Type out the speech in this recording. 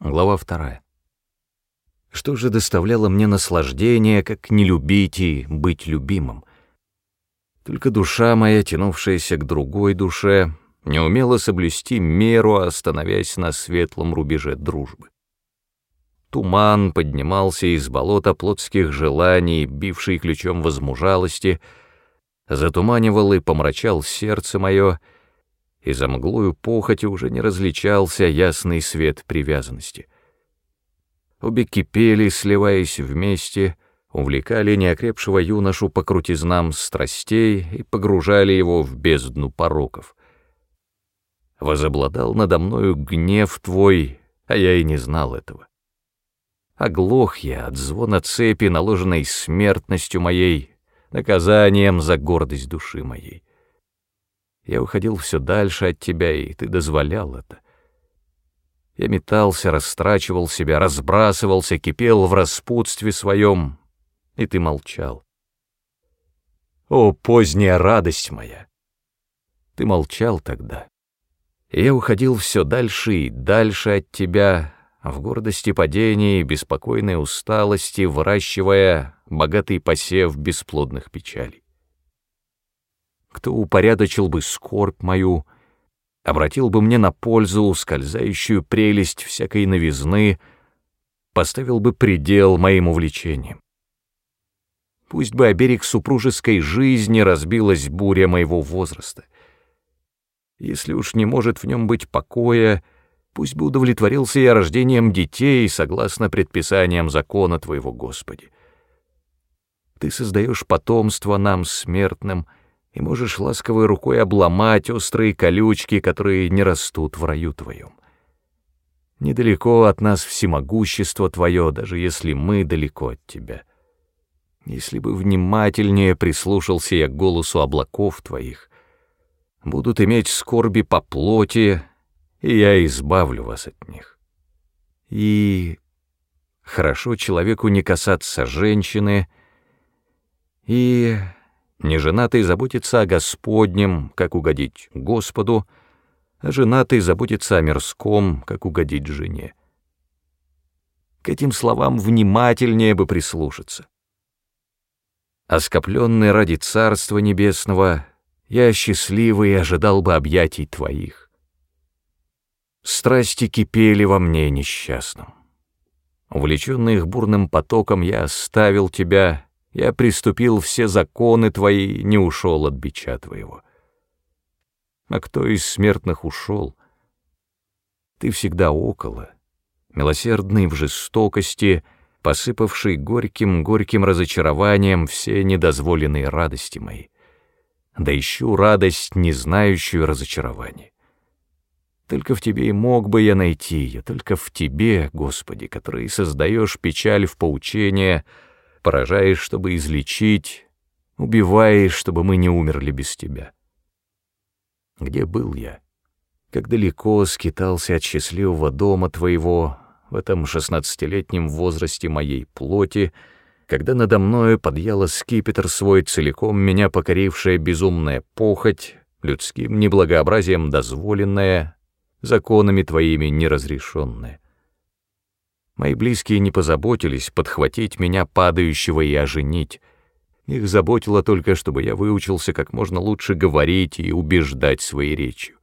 Глава вторая. Что же доставляло мне наслаждение, как не любить и быть любимым? Только душа моя, тянувшаяся к другой душе, не умела соблюсти меру, остановясь на светлом рубеже дружбы. Туман поднимался из болота плотских желаний, бивший ключом возмужалости, затуманивал и помрачал сердце мое, и за мглою похоти уже не различался ясный свет привязанности. Обе кипели, сливаясь вместе, увлекали неокрепшего юношу по крутизнам страстей и погружали его в бездну пороков. Возобладал надо мною гнев твой, а я и не знал этого. Оглох я от звона цепи, наложенной смертностью моей, наказанием за гордость души моей. Я уходил все дальше от тебя, и ты дозволял это. Я метался, растрачивал себя, разбрасывался, кипел в распутстве своем, и ты молчал. О, поздняя радость моя! Ты молчал тогда. Я уходил все дальше и дальше от тебя, в гордости падения и беспокойной усталости, выращивая богатый посев бесплодных печалей кто упорядочил бы скорбь мою, обратил бы мне на пользу скользающую прелесть всякой новизны, поставил бы предел моим увлечениям. Пусть бы о берег супружеской жизни разбилась буря моего возраста. Если уж не может в нем быть покоя, пусть бы удовлетворился я рождением детей согласно предписаниям закона Твоего, Господи. Ты создаешь потомство нам, смертным, — и можешь ласковой рукой обломать острые колючки, которые не растут в раю твоем. Недалеко от нас всемогущество твое, даже если мы далеко от тебя. Если бы внимательнее прислушался я к голосу облаков твоих, будут иметь скорби по плоти, и я избавлю вас от них. И хорошо человеку не касаться женщины, и Неженатый заботится о Господнем, как угодить Господу, а женатый заботится о мирском, как угодить жене. К этим словам внимательнее бы прислушаться. Оскопленный ради Царства Небесного, я счастливый ожидал бы объятий Твоих. Страсти кипели во мне несчастным. Увлеченный их бурным потоком, я оставил Тебя я приступил все законы твои, не ушел от бича твоего. А кто из смертных ушел? Ты всегда около, милосердный в жестокости, посыпавший горьким-горьким разочарованием все недозволенные радости мои. Да ищу радость, не знающую разочарования. Только в Тебе и мог бы я найти ее, только в Тебе, Господи, который создаешь печаль в поучение, — поражаешь, чтобы излечить, убиваешь, чтобы мы не умерли без тебя. Где был я? Как далеко скитался от счастливого дома твоего в этом шестнадцатилетнем возрасте моей плоти, когда надо мною подъяла скипетр свой целиком меня покорившая безумная похоть, людским неблагообразием дозволенная, законами твоими неразрешенная. Мои близкие не позаботились подхватить меня падающего и оженить. Их заботило только, чтобы я выучился как можно лучше говорить и убеждать своей речью.